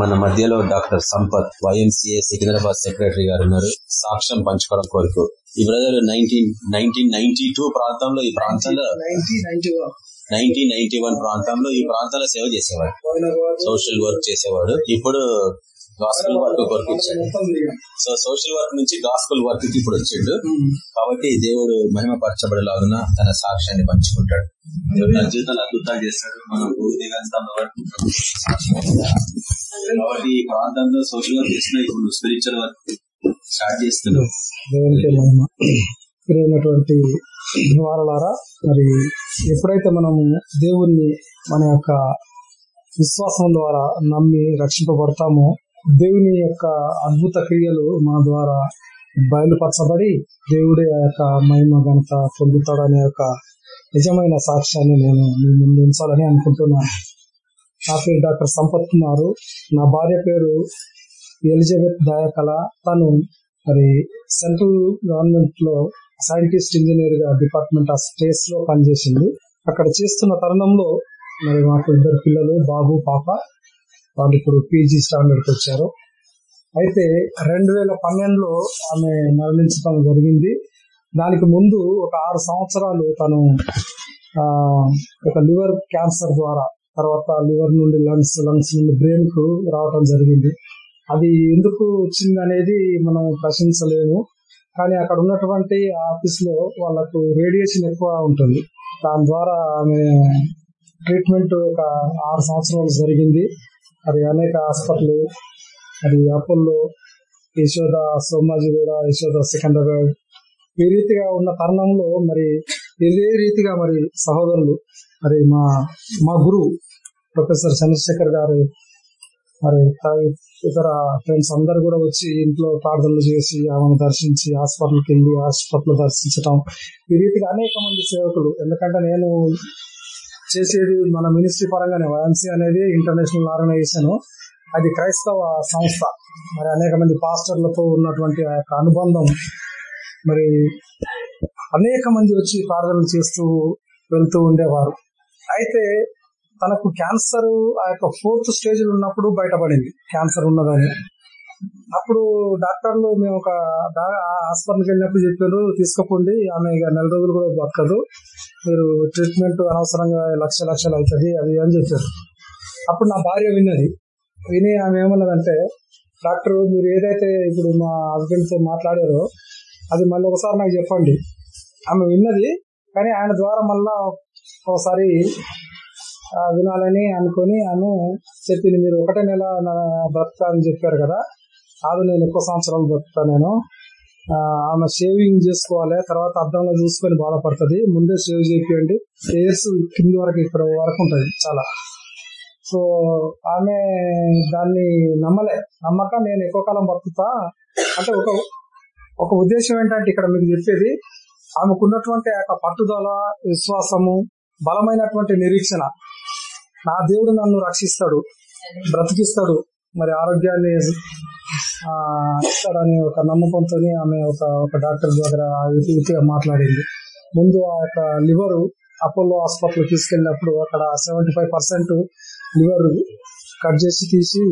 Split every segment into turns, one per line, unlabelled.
మన మధ్యలో doctor Sampath YMCA Secunderabad secretary గారు ఉన్నారు. సాక్ష్యం పంచుకోవడం కొరకు. ఈ brother nineteen nineteen ninety two ప్రాంతంలో ఈ ప్రాంతంలో నైన్టీన్ నైన్టీ వన్ ప్రాంతంలో ఈ ప్రాంతంలో సేవ చేసేవాడు. సోషల్ వర్క్ చేసేవాడు. ఇప్పుడు గాస్పుల్ వర్క్ కొరకు వచ్చాడు సో సోషల్ వర్క్ నుంచి గాస్పుల్ వర్క్కి ఇప్పుడు వచ్చిండు. కాబట్టి దేవుడు మహిమపరచబడేలాగున తన సాక్ష్యాన్ని పంచుకుంటాడు. దేవుడు తన జీవితంలో అద్భుతాలు చేస్తాడు మనం కాబట్టి ఈ ప్రాంతంలో సోషల్ వర్క్ చేస్తున్నా ఇప్పుడు స్పిరిచువల్ వర్క్ స్టార్ట్ చేస్తున్నావు
ప్రియమైనటువంటి వారలారా మరి ఎప్పుడైతే మనము దేవుణ్ణి మన యొక్క విశ్వాసం ద్వారా నమ్మి రక్షింపబడతామో దేవుని యొక్క అద్భుత క్రియలు మన ద్వారా బయలుపరచబడి దేవుడి ఆ యొక్క మహిమ ఘనత పొందుతాడనే యొక్క నిజమైన సాక్ష్యాన్ని నేను మీ ముందు ఉంచాలని అనుకుంటున్నాను నా పేరు డాక్టర్ సంపత్ కుమారు. నా భార్య పేరు ఎలిజబెత్ దయాకళ. తను మరి సెంట్రల్ గవర్నమెంట్లో సైంటిస్ట్ ఇంజనీర్గా డిపార్ట్మెంట్ ఆఫ్ స్టేట్స్లో పనిచేసింది. అక్కడ చేస్తున్న తరుణంలో మరి మాకు ఇద్దరు పిల్లలు బాబు పాప. వాళ్ళు ఇప్పుడు పీజీ స్టాండర్డ్కి వచ్చారు. అయితే రెండు వేల పన్నెండులో ఆమె మరణించడం జరిగింది. దానికి ముందు ఒక ఆరు సంవత్సరాలు తను ఆ, ఒక లివర్ క్యాన్సర్ ద్వారా తర్వాత లివర్ నుండి లంగ్స్ లంగ్స్ నుండి బ్రెయిన్కు రావటం జరిగింది. అది ఎందుకు వచ్చింది అనేది మనం ప్రశ్నించలేము. కానీ అక్కడ ఉన్నటువంటి ఆఫీస్లో వాళ్ళకు రేడియేషన్ ఎక్కువ ఉంటుంది. దాని ద్వారా ఆమె ట్రీట్మెంట్ ఒక ఆరు సంవత్సరాలు జరిగింది. అది అనేక హాస్పిటల్ అది అపోల్లో యశోద సోమాజిగూడ యశోద సికంద్రాబాద్ ఈ రీతిగా ఉన్న తరుణంలో మరి ఇదే రీతిగా మరి సహోదరులు మరి మా మా గురువు ప్రొఫెసర్ చంద్రశేఖర్ గారు మరి ఇతర ఫ్రెండ్స్ అందరు కూడా వచ్చి ఇంట్లో ప్రార్థనలు చేసి ఆమెను దర్శించి హాస్పిటల్కి వెళ్ళి హాస్పిటల్ దర్శించటం. ఈ రీతిగా అనేక మంది సేవకులు ఎందుకంటే నేను చేసేది మన మినిస్ట్రీ పరంగానే వైఎంసీ అనేది ఇంటర్నేషనల్ ఆర్గనైజేషన్ అది క్రైస్తవ సంస్థ. మరి అనేక మంది పాస్టర్లతో ఉన్నటువంటి ఆ యొక్క అనుబంధం. మరి అనేక మంది వచ్చి ప్రార్థనలు చేస్తూ వెళ్తూ ఉండేవారు. అయితే తనకు క్యాన్సర్ ఆ యొక్క ఫోర్త్ స్టేజ్ ఉన్నప్పుడు బయటపడింది. క్యాన్సర్ ఉన్నదని. అప్పుడు డాక్టర్లు మేము ఒక ఆ హాస్పిటల్కి వెళ్ళినప్పుడు చెప్పారు తీసుకోకండి ఆమె ఇక నెల రోజులు కూడా బతకదు. మీరు ట్రీట్మెంట్ అనవసరంగా లక్ష లక్షలు అవుతుంది అది అని చెప్పారు. అప్పుడు నా భార్య విన్నది. విని ఆమె ఏమన్నదంటే డాక్టర్ మీరు ఏదైతే ఇప్పుడు మా హస్బెండ్తో మాట్లాడారో అది మళ్ళీ ఒకసారి నాకు చెప్పండి. ఆమె విన్నది కానీ ఆయన ద్వారా మళ్ళా ఒకసారి వినాలని అనుకొని ఆమె చెప్పింది మీరు ఒకటే నెల నా బ్రతుకా అని చెప్పారు కదా. కాదు నేను ఎక్కువ సంవత్సరాలు బ్రతుకుతా నేను. ఆమె షేవింగ్ చేసుకోవాలి తర్వాత అద్దంలో చూసుకొని బాధపడుతుంది. ముందే షేవ్ చేయండి హెయిర్స్ కింది వరకు ఇక్కడ వరకు ఉంటుంది చాలా. సో ఆమె దాన్ని నమ్మలే. నమ్మక నేను ఎక్కువ కాలం బతుకుతా అంటే ఒక ఒక ఉద్దేశం ఏంటంటే ఇక్కడ మీకు చెప్పేది ఆమెకున్నటువంటి ఆ యొక్క పట్టుదల విశ్వాసము బలమైనటువంటి నిరీక్షణ. నా దేవుడు నన్ను రక్షిస్తాడు బ్రతికిస్తాడు. మరి ఆరోగ్యాన్ని ఆ, అనే ఒక నమ్మకంతో ఆమె ఒక ఒక డాక్టర్ దగ్గర రీతిగా మాట్లాడింది. ముందు ఆ యొక్క లివర్ అపోలో హాస్పిటల్ తీసుకెళ్ళినప్పుడు అక్కడ seventy five percent liver cut చేసి తీసి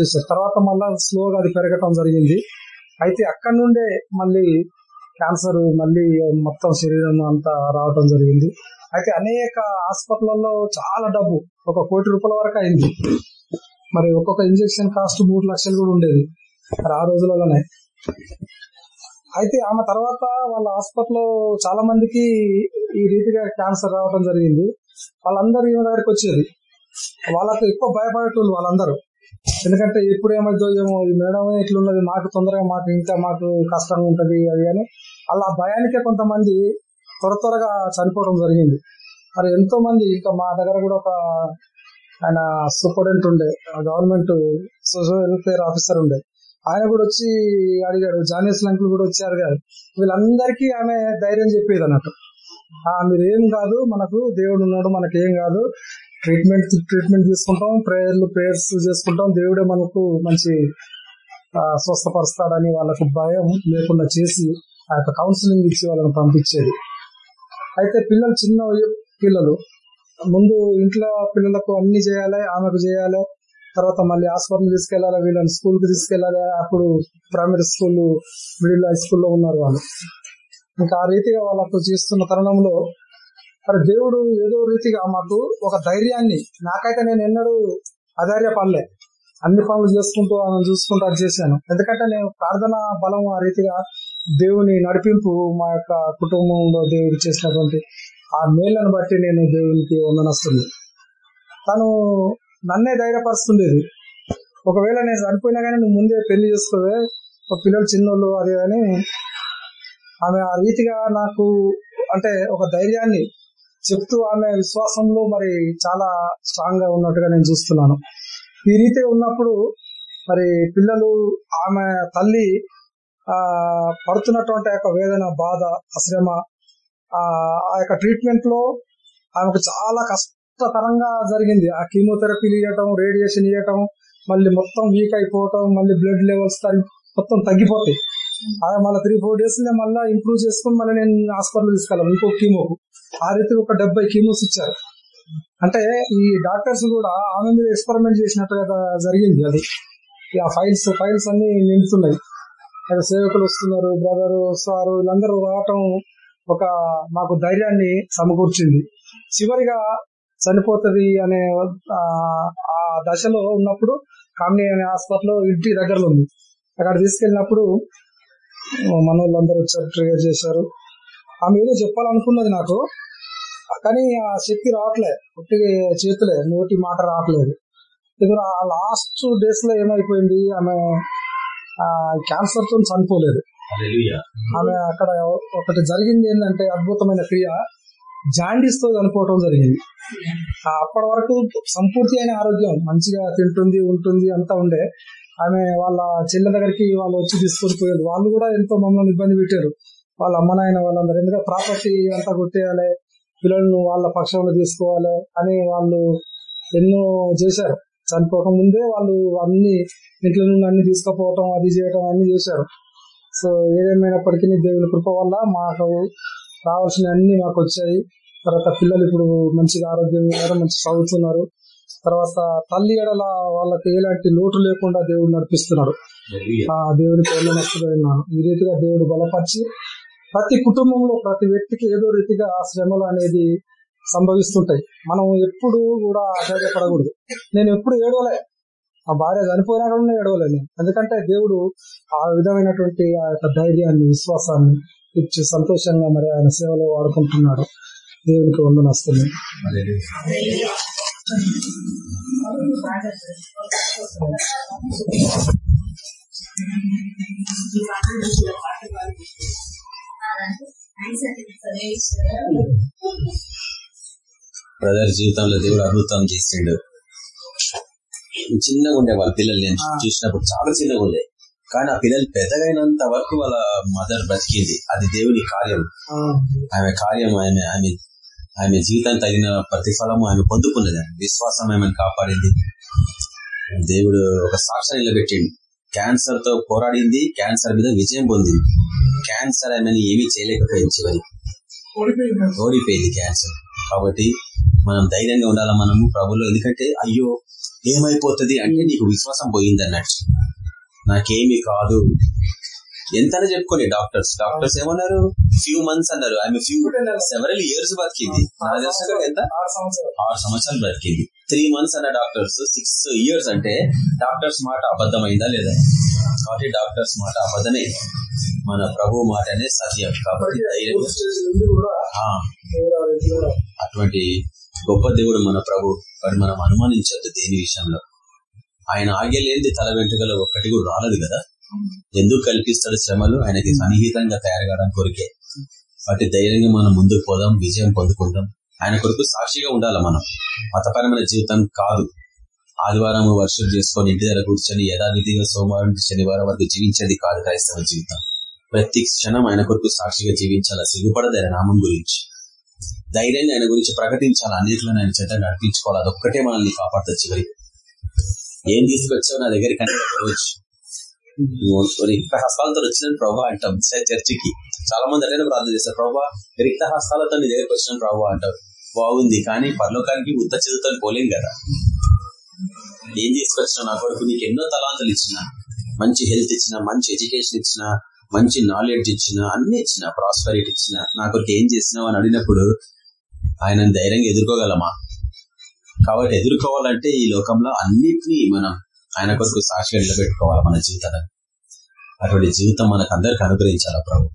చేశారు. తర్వాత మళ్ళా స్లోగా అది పెరగటం జరిగింది. అయితే అక్కడ నుండే మళ్ళీ క్యాన్సర్ మళ్ళీ మొత్తం శరీరం అంతా రావటం జరిగింది. అయితే అనేక హాస్పిటల్లో చాలా డబ్బు ఒక కోటి రూపాయల వరకు అయింది. మరి ఒక్కొక్క ఇంజెక్షన్ కాస్ట్ మూడు లక్షలు కూడా ఉండేది. మరి ఆ రోజులలోనే. అయితే ఆమె తర్వాత వాళ్ళ హాస్పిటల్లో చాలా మందికి ఈ రీతిగా క్యాన్సర్ రావడం జరిగింది. వాళ్ళందరూ ఈమె దగ్గరికి వచ్చేది. వాళ్ళకు ఎక్కువ భయపడేటోళ్ళు వాళ్ళందరూ. ఎందుకంటే ఎప్పుడు ఏమైందో ఏమో ఈ మేడం ఇట్లున్నది మాకు తొందరగా మాకు ఇంకా మాకు కష్టంగా ఉంటది అది అని. అలా భయానికే కొంతమంది త్వర త్వరగా చనిపోవడం జరిగింది. మరి ఎంతో మంది ఇంకా మా దగ్గర కూడా ఒక ఆయన సూపరింటెండెంట్ ఉండే. గవర్నమెంట్ సోషల్ వెల్ఫేర్ ఆఫీసర్ ఉండే. ఆయన కూడా వచ్చి అడిగాడు జానియస్ లంకులు కూడా వచ్చారు కదా వీళ్ళందరికీ ఆమె ధైర్యం చెప్పేది అన్నట్టు. ఆ, మీరు ఏం కాదు మనకు దేవుడు ఉన్నాడు మనకి ఏం కాదు. ట్రీట్మెంట్ ట్రీట్మెంట్ తీసుకుంటాం ప్రేయర్లు ప్రేయర్స్ చేసుకుంటాం. దేవుడే మనకు మంచి స్వస్థపరుస్తాడని వాళ్ళకు భయం లేకుండా చేసి ఆ యొక్క కౌన్సిలింగ్ ఇచ్చి వాళ్ళని పంపించేది. అయితే పిల్లలు చిన్న పిల్లలు ముందు ఇంట్లో పిల్లలకు అన్ని చేయాలి ఆమెకు చేయాలి తర్వాత మళ్ళీ హాస్పిటల్ తీసుకెళ్ళాలి వీళ్ళని స్కూల్కి తీసుకెళ్ళాలి అప్పుడు ప్రైమరీ స్కూల్ మిడిల్ హై స్కూల్లో ఉన్నారు వాళ్ళు. ఇంకా ఆ రీతిగా వాళ్ళకు చేస్తున్న తరుణంలో మరి దేవుడు ఏదో రీతిగా మాకు ఒక ధైర్యాన్ని నాకైతే నేను ఎన్నడూ అధైర్యపడలే. అన్ని పనులు చేసుకుంటూ ఆమె చూసుకుంటూ అది చేశాను. ఎందుకంటే నేను ప్రార్థన బలం ఆ రీతిగా దేవుని నడిపింపు మా యొక్క కుటుంబంలో దేవుడు చేసినటువంటి ఆ మేళ్ళను బట్టి నేను దేవునికి వందనస్తుంది తను నన్నే ధైర్యపరుస్తుండేది. ఒకవేళ నేను చనిపోయినా కానీ నువ్వు ముందే పెళ్ళి చేసుకోవే ఒక పిల్లలు చిన్నోళ్ళు అదే అని ఆమె ఆ రీతిగా నాకు అంటే ఒక ధైర్యాన్ని చెప్తూ ఆమె విశ్వాసంలో మరి చాలా స్ట్రాంగ్గా ఉన్నట్టుగా నేను చూస్తున్నాను. ఈ రీతి ఉన్నప్పుడు మరి పిల్లలు ఆమె తల్లి ఆ పడుతున్నటువంటి యొక్క వేదన బాధ అశ్రమ ఆ ఆ యొక్క ట్రీట్మెంట్లో ఆమెకు చాలా కష్టతరంగా జరిగింది. ఆ కీమోథెరపీలు ఇవ్వటం రేడియేషన్ ఇవ్వటం మళ్ళీ మొత్తం వీక్ అయిపోవటం మళ్ళీ బ్లడ్ లెవెల్స్ మొత్తం తగ్గిపోతాయి. ఆ మళ్ళీ త్రీ ఫోర్ డేస్ మళ్ళీ ఇంప్రూవ్ చేసుకుని మళ్ళీ నేను హాస్పిటల్ తీసుకెళ్ళాను ఇంకో కీమోకు ఆ రీతి ఒక డెబ్బై కీమోస్ ఇచ్చారు. అంటే ఈ డాక్టర్స్ కూడా ఆమె మీద ఎక్స్పెరిమెంట్ చేసినట్టుగా జరిగింది అది. ఆ ఫైల్స్ ఫైల్స్ అన్ని నిండుతున్నాయి. అదే సేవకులు వస్తున్నారు బ్రదర్ సారు వీళ్ళందరూ రావటం ఒక మాకు ధైర్యాన్ని సమకూర్చింది. చివరిగా చనిపోతుంది అనే ఆ దశలో ఉన్నప్పుడు కామినీ అనే హాస్పిటల్ ఇంటి దగ్గరలో ఉంది అక్కడ తీసుకెళ్ళినప్పుడు మన వాళ్ళందరూ వచ్చారు ట్రిగర్ చేశారు. ఆమె ఏదో చెప్పాలనుకున్నది నాకు కానీ ఆ శక్తి రావట్లే ఒట్టి చేతులే నోటి మాట రావట్లేదు. ఇప్పుడు ఆ లాస్ట్ డేస్లో ఏమైపోయింది? ఆమె క్యాన్సర్తో చనిపోలేదు. ఆమె అక్కడ ఒకటి జరిగింది ఏంటంటే అద్భుతమైన క్రియ. జాండీస్తో చనిపోవటం జరిగింది. అప్పటి వరకు సంపూర్తి అయిన ఆరోగ్యం మంచిగా తింటుంది ఉంటుంది అంతా ఉండే. ఆమె వాళ్ళ చెల్లె దగ్గరికి వాళ్ళు వచ్చి తీసుకొని పోయారు. వాళ్ళు కూడా ఎంతో మమ్మల్ని ఇబ్బంది పెట్టారు. వాళ్ళ అమ్మ నాయన వాళ్ళందరూ ఎందుకంటే ప్రాపర్టీ అంతా కొట్టేయాలి? పిల్లలను వాళ్ళ పక్షంలో తీసుకోవాలి అని వాళ్ళు ఎన్నో చేశారు. చనిపోక ముందే వాళ్ళు అన్ని ఇంట్లో నుండి అన్ని తీసుకుపోవటం అది చేయటం అన్ని చేశారు. సో ఏదేమైనప్పటికీ దేవుని కృప వల్ల మాకు రావాల్సిన అన్ని మాకు వచ్చాయి. తర్వాత పిల్లలు ఇప్పుడు మంచిగా ఆరోగ్యంగా ఉన్నారు మంచి చదువుతున్నారు. తర్వాత తల్లి ఎడల వాళ్ళకి ఎలాంటి లోటు లేకుండా దేవుడు నడిపిస్తున్నాడు. ఆ దేవునికి వెళ్ళనస్తున్నాను ఈ రీతిగా దేవుడు బలపరిచి ప్రతి కుటుంబంలో ప్రతి వ్యక్తికి ఏదో రీతిగా ఆ శ్రమలు అనేది సంభవిస్తుంటాయి. మనం ఎప్పుడు కూడా ఆశ్చర్యపడకూడదు. నేను ఎప్పుడు ఏడవలే. ఆ భార్య చనిపోయినా కూడా నేను ఎందుకంటే దేవుడు ఆ విధమైనటువంటి ఆ యొక్క ధైర్యాన్ని విశ్వాసాన్ని ఇచ్చి సంతోషంగా మరి ఆయన సేవలో వాడుకుంటున్నాడు. దేవునికి వందనస్తుంది
హల్లెలూయా. బ్రదర్ జీవితంలో దేవుడు అద్భుతం చేసిండు. చిన్నగా ఉండే వాళ్ళ పిల్లలు నేను చూసినప్పుడు చాలా చిన్నగా ఉండే. కానీ ఆ పిల్లలు పెద్దగైనంత వరకు వాళ్ళ మదర్ బతికింది. అది దేవుని కార్యం ఆమె కార్యం ఆమె ఆమె ఆమె జీవితం తగిన ప్రతిఫలము ఆమె పొందుకున్నది. విశ్వాసం ఆమెను కాపాడింది. దేవుడు ఒక సాక్ష్యం నిలబెట్టింది క్యాన్సర్తో పోరాడింది. క్యాన్సర్ మీద విజయం పొందింది. క్యాన్సర్ ఆమెను ఏమీ చేయలేకపోయింది చివరి ఓడిపోయింది. క్యాన్సర్ కాబట్టి మనం ధైర్యంగా ఉండాలా మనము ప్రభులో? ఎందుకంటే అయ్యో ఏమైపోతుంది అంటే నీకు విశ్వాసం పోయింది అన్నట్టు. నాకేమి కాదు. ఎంతనే చెప్పుకోండి డాక్టర్స్. డాక్టర్స్ ఏమన్నారు? ఫ్యూ మంత్స్ అన్నారు. ఆమె ఫ్యూ సెవెరల్ ఇయర్స్ బతికింది. ఎంత?
ఆరు సంవత్సరాలు.
ఆరు సంవత్సరాలు బ్రతికింది త్రీ మంత్స్ అన్న డాక్టర్స్. సిక్స్ ఇయర్స్ అంటే డాక్టర్స్ మాట అబద్ధమైందా లేదా? కాబట్టి డాక్టర్స్ మాట అబద్ధమే. మన ప్రభు మాటనే సత్యం. కాబట్టి అటువంటి గొప్ప దేవుడు మన ప్రభు మరి మనం అనుమానించద్దు దేని విషయంలో. ఆయన ఆగేలేంది తల వెంట్రుకలు ఒక్కటి కూడా రాలేదు కదా. ఎందుకు కల్పిస్తాడు శ్రమలు? ఆయనకి సన్నిహితంగా తయారు కావడానికి కొరికే. వాటి ధైర్యంగా మనం ముందుకు పోదాం విజయం పొందుకుందాం. ఆయన కొరకు సాక్షిగా ఉండాలి మనం. మతపరమైన జీవితం కాదు. ఆదివారం వర్షం చేసుకొని ఇంటి దగ్గర కూర్చొని యథావిధిగా సోమవారం శనివారం వరకు జీవించేది కాదు క్రైస్తవ జీవితం. ప్రతి క్షణం ఆయన కొరకు సాక్షిగా జీవించాలా? సిగ్గుపడదు ఆయన నామం గురించి? ధైర్యంగా ఆయన గురించి ప్రకటించాలి? అనేకలను ఆయన చేత నడిపించుకోవాలి? అదొక్కటే మనల్ని కాపాడుతుంది చివరికి. ఏం తీసుకొచ్చావు నా దగ్గరికి అంటే రోజు. రిక్త హస్తాలతో వచ్చిన ప్రభా అంటాం చర్చికి. చాలా మంది అట్లనే ప్రార్థన చేస్తారు. ప్రభా రిక్త హస్తాలతో నీ దగ్గరికి వచ్చిన ప్రభా అంటారు బాగుంది కానీ పరలోకానికి ఉత్త చేతుతో పోలేం కదా. ఏం తీసుకొచ్చినా నా కొడుకు నీకు ఎన్నో తలాంతలు ఇచ్చిన. మంచి హెల్త్ ఇచ్చిన మంచి ఎడ్యుకేషన్ ఇచ్చిన మంచి నాలెడ్జ్ ఇచ్చిన అన్ని ఇచ్చిన ప్రాస్పరిటీ ఇచ్చిన నా ఏం చేసినావు అని అడిగినప్పుడు ఆయన ధైర్యంగా ఎదుర్కోగలమా? కాబట్టి ఎదుర్కోవాలంటే ఈ లోకంలో అన్నిటినీ మనం ఆయన కొరకు సాక్షిగా నిలబెట్టుకోవాలి మన జీవితాన్ని అటువంటి జీవితం మనకు అందరికి అనుగ్రహించాలా ప్రభు?